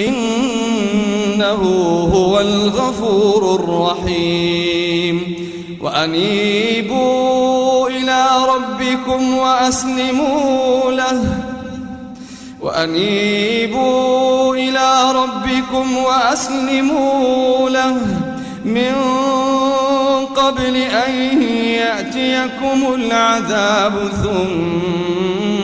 إنه هو الغفور الرحيم. وأنيبوا إلى ربكم وأسلموا له. وأنيبوا إلى ربكم وأسلموا له. من قبل أن يأتيكم العذاب ثم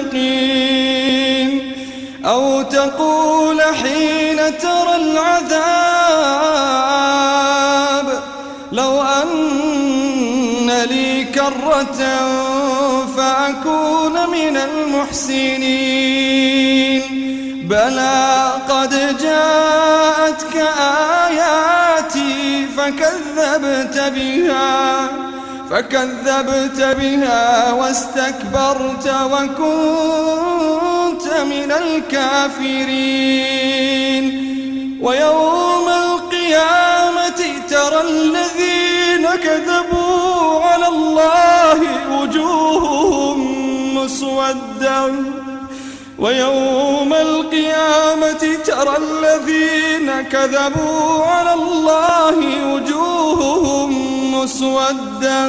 المتقين أو تقول حين ترى العذاب لو أن لي كرة فأكون من المحسنين بلى قد جاءتك آياتي فكذبت بها فكذبت بها واستكبرت وكنت من الكافرين. ويوم القيامة ترى الذين كذبوا على الله وجوههم مسودة. ويوم القيامة ترى الذين كذبوا على الله وجوههم مسودة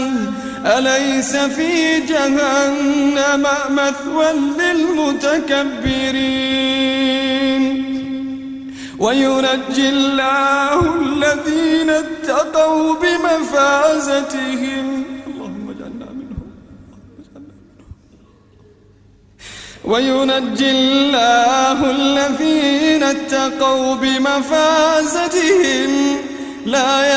أليس في جهنم مثوى للمتكبرين؟ وينجي الله الذين اتقوا بمفازتهم. اللهم اجعلنا منهم. وينجي الله الذين اتقوا بمفازتهم. لا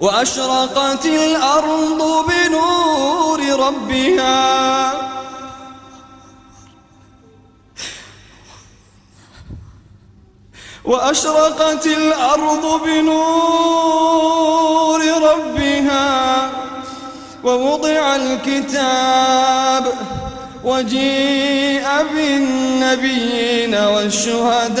وأشرقت الأرض بنور ربها. وأشرقت الأرض بنور ربها. ووضع الكتاب وجيء بالنبيين والشهداء.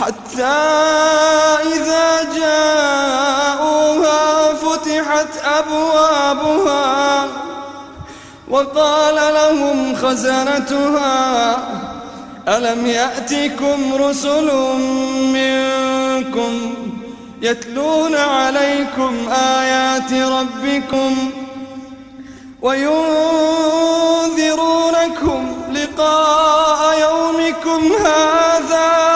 حتى إذا جاءوها فتحت أبوابها وقال لهم خزنتها ألم يأتكم رسل منكم يتلون عليكم آيات ربكم وينذرونكم لقاء يومكم هذا؟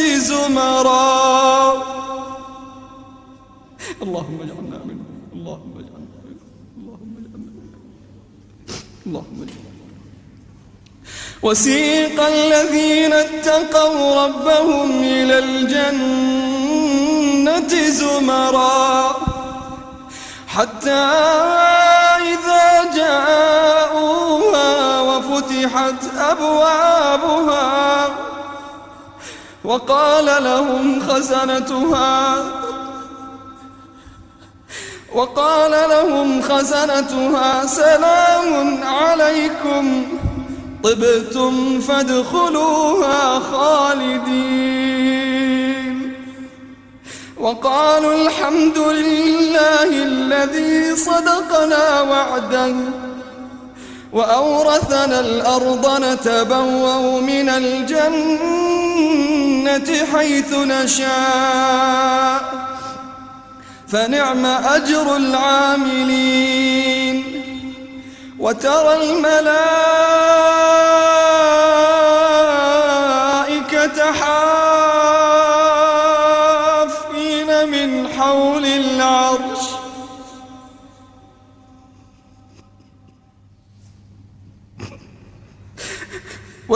زمرا اللهم اجعلنا منهم. اللهم اجعلنا اللهم وسيق الذين اتقوا ربهم إلى الجنة زمرا. حتى إذا جاءوها وفتحت أبوابها وقال لهم خزنتها. وقال لهم خزنتها سلام عليكم. طبتم فادخلوها خالدين. وقالوا الحمد لله الذي صدقنا وعده. وأورثنا الأرض نتبوأ من الجنة حيث نشاء. فنعم أجر العاملين. وترى الملائكة حافين من حول العرش